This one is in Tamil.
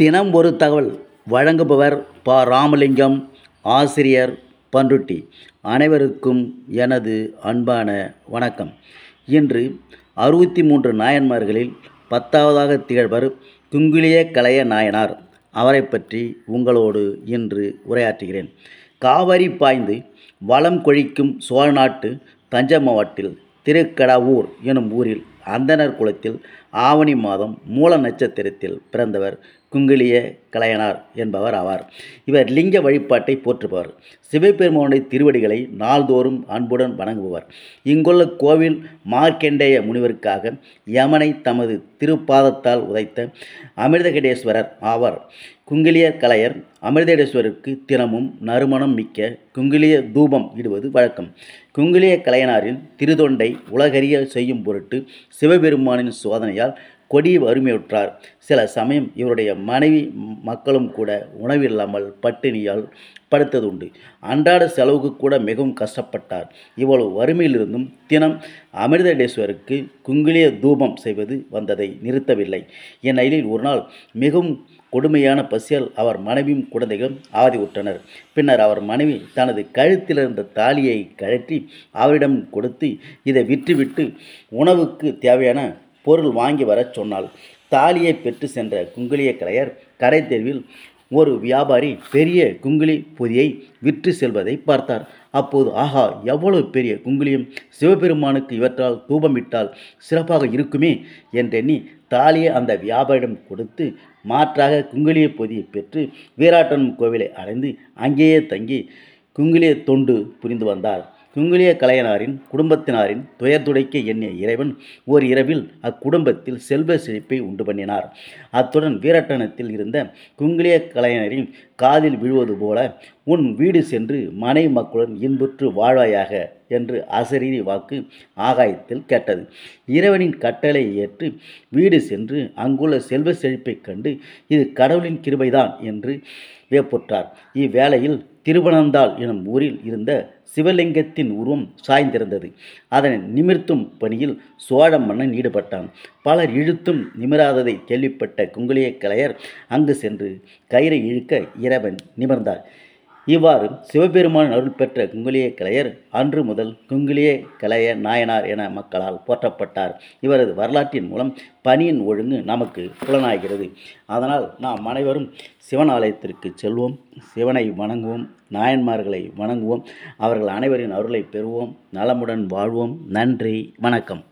தினம் ஒரு தகவல் வழங்குபவர் ப. ராமலிங்கம் ஆசிரியர் பண்ருட்டி அனைவருக்கும் எனது அன்பான வணக்கம். இன்று அறுபத்தி மூன்று நாயன்மார்களில் பத்தாவதாக திகழ்வர் குங்குளிய கலைய நாயனார். அவரை பற்றி உங்களோடு இன்று உரையாற்றுகிறேன். காவிரி பாய்ந்து வளம் கொழிக்கும் சோழ நாட்டு தஞ்சை மாவட்டத்தில் திருக்கடாவூர் எனும் ஊரில் அந்தணர் குலத்தில் ஆவணி மாதம் மூல நட்சத்திரத்தில் பிறந்தவர் குங்கிலிய கலையனார் என்பவர் ஆவார். இவர் லிங்க வழிபாட்டை போற்றுபவர். சிவபெருமானுடைய திருவடிகளை நாள்தோறும் அன்புடன் வணங்குபவர். இங்குள்ள கோவில் மார்க்கண்டேய முனிவருக்காக யமனை தமது திருப்பாதத்தால் உதைத்த அமிர்தகடேஸ்வரர் ஆவார். குங்கிலிய கலையர் அமிர்தேஸ்வரருக்கு தினமும் நறுமணம் மிக்க குங்கிலிய தூபம் இடுவது வழக்கம். குங்கிலிய கலையனாரின் திருதொண்டை உலகறிய செய்யும் பொருட்டு சிவபெருமானின் சோதனையால் கொடிய வறுமையுற்றார். சில சமயம் இவருடைய மனைவி மக்களும் கூட உணவில்லாமல் பட்டினியால் படுத்ததுண்டு. அன்றாட செலவுக்கு கூட மிகவும் கஷ்டப்பட்டார். இவ்வளவு வறுமையிலிருந்தும் தினம் அமிர்தடேஸ்வருக்கு குங்கிலிய தூபம் செய்வது வந்ததை நிறுத்தவில்லை. இந்நிலையில் ஒரு நாள் மிகவும் கொடுமையான பசியால் அவர் மனைவியும் குழந்தைகளும் அவதிவுற்றனர் பின்னர் அவர் மனைவி தனது கழுத்தில் இருந்த தாலியை கழற்றி அவரிடம் கொடுத்து இதை விற்றுவிட்டு உணவுக்கு தேவையான பொருள் வாங்கி வரச் சொன்னாள். தாலியை பெற்று சென்ற குங்குளிய கலையர் கரை தெருவில் ஒரு வியாபாரி பெரிய குங்குளி பொதியை விற்று செல்வதை பார்த்தார். அப்போது ஆஹா எவ்வளவு பெரிய குங்குளியும் சிவபெருமானுக்கு இவற்றால் தூபமிட்டால் சிறப்பாக இருக்குமே என்றெண்ணி தாலியை அந்த வியாபாரியிடம் கொடுத்து மாற்றாக குங்குலிய பொதியை பெற்று வீராட்டன் கோவிலை அடைந்து அங்கேயே தங்கி குங்குளிய தொண்டு புரிந்து வந்தார். குங்குலிய கலையனாரின் குடும்பத்தினாரின் துயர் துடைக்க எண்ணிய இறைவன் ஓர் இரவில் அக்குடும்பத்தில் செல்வ செழிப்பை உண்டு பண்ணினார். அத்துடன் வீரட்டனத்தில் இருந்த குங்குலிய கலைஞரின் காதில் விழுவது போல உன் வீடு சென்று மனை மக்களுடன் இன்புற்று வாழ்வாயாக என்று அசரீரி வாக்கு ஆகாயத்தில் கேட்டது. இறைவனின் கட்டளை ஏற்று வீடு சென்று அங்குள்ள செல்வ செழிப்பைக் கண்டு இது கடவுளின் கிருபைதான் என்று வியப்புற்றார். இவ்வேளையில் திருவனந்தாள் எனும் ஊரில் இருந்த சிவலிங்கத்தின் உருவம் சாய்ந்திருந்தது. அதனை நிமிர்த்தும் பணியில் சோழ மன்னன் ஈடுபட்டான். பலர் இழுத்தும் நிமிராததை கேள்விப்பட்ட குங்குளிய கலையர் அங்கு சென்று கயிறை இழுக்க இறைவன் நிமிர்ந்தார். இவ்வாறு சிவபெருமான் அருள் பெற்ற குங்குளிய கலையர் அன்று முதல் குங்குளிய கலைய நாயனார் என மக்களால் போற்றப்பட்டார். இவரது வரலாற்றின் மூலம் பணியின் ஒழுங்கு நமக்கு புலனாகிறது. அதனால் நாம் அனைவரும் சிவன் ஆலயத்திற்கு செல்வோம் சிவனை வணங்குவோம் நாயன்மார்களை வணங்குவோம் அவர்கள் அனைவரின் அருளை பெறுவோம் நலமுடன் வாழ்வோம். நன்றி வணக்கம்.